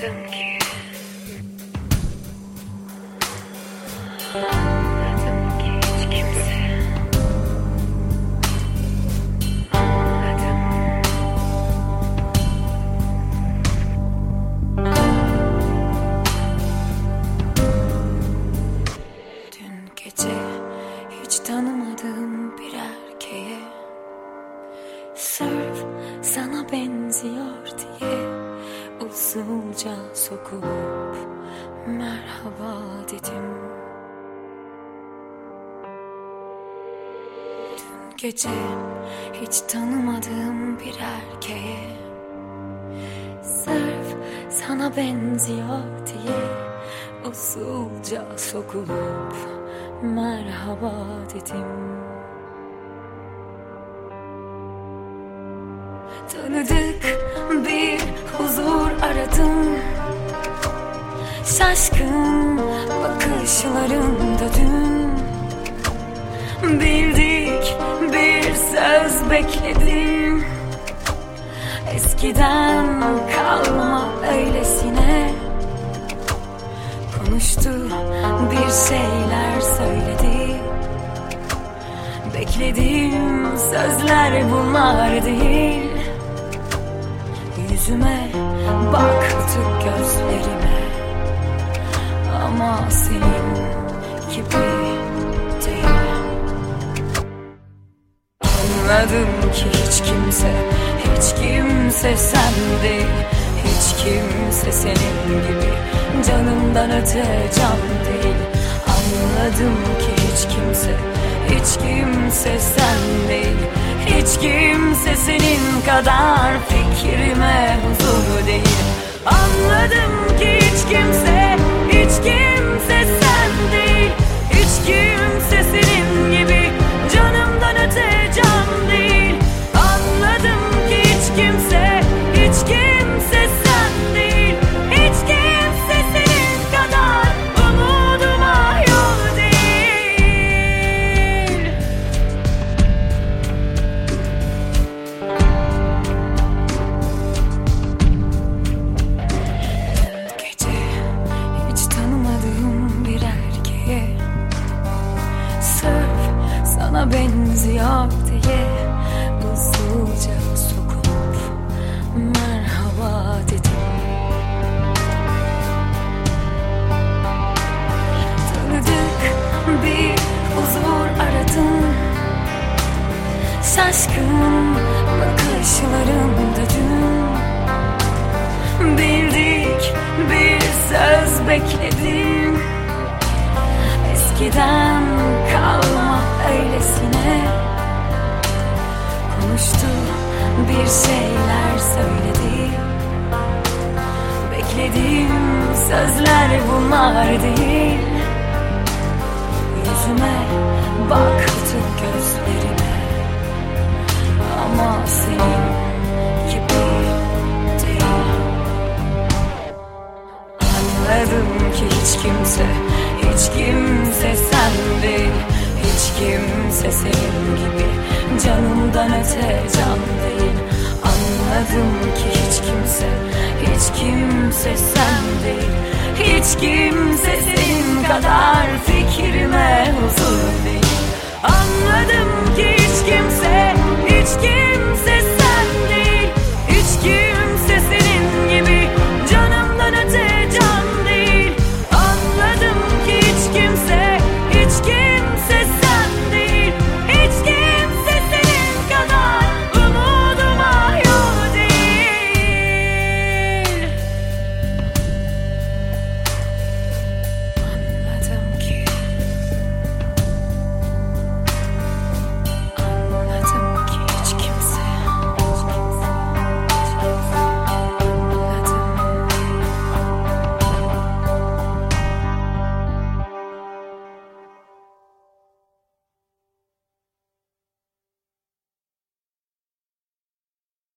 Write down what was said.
baktın ki? Dün gece hiç tanımadığım bir erkeğe sırf sana benziyor diye uzun merhaba dedim. Dün gece hiç tanımadığım bir erkeğe Sırf sana benziyor diye usulca sokulup merhaba dedim. Tanıdık bir huzur aradım. Şaşkın bakışlarında dün. Bildik bir söz bekledim. Eskiden kalma öylesine. Konuştu bir şeyler söyledi. Beklediğim sözler bunlar değil Yüzüme baktı gözlerime. Ama senin gibi değil. Anladım ki hiç kimse, hiç kimse sen Hiç kimse senin gibi canımdan öte can değil. Anladım ki hiç kimse, hiç kimse sen Hiç kimse senin kadar kill me, benziyor diye Usulca sokup merhaba dedim. Tanıdık bir huzur aradım. Şaşkın bakışlarımda dün. Bildik bir söz bekledim. Eskiden kalma öylesine Konuştu bir şeyler söyledi. Beklediğim sözler bunlar değil. Yüzüme baktı gözlerime Ama senin Senin gibi. Canımdan öte can değil. Anladım ki hiç kimse, hiç kimse sen değil. Hiç kimse senin kadar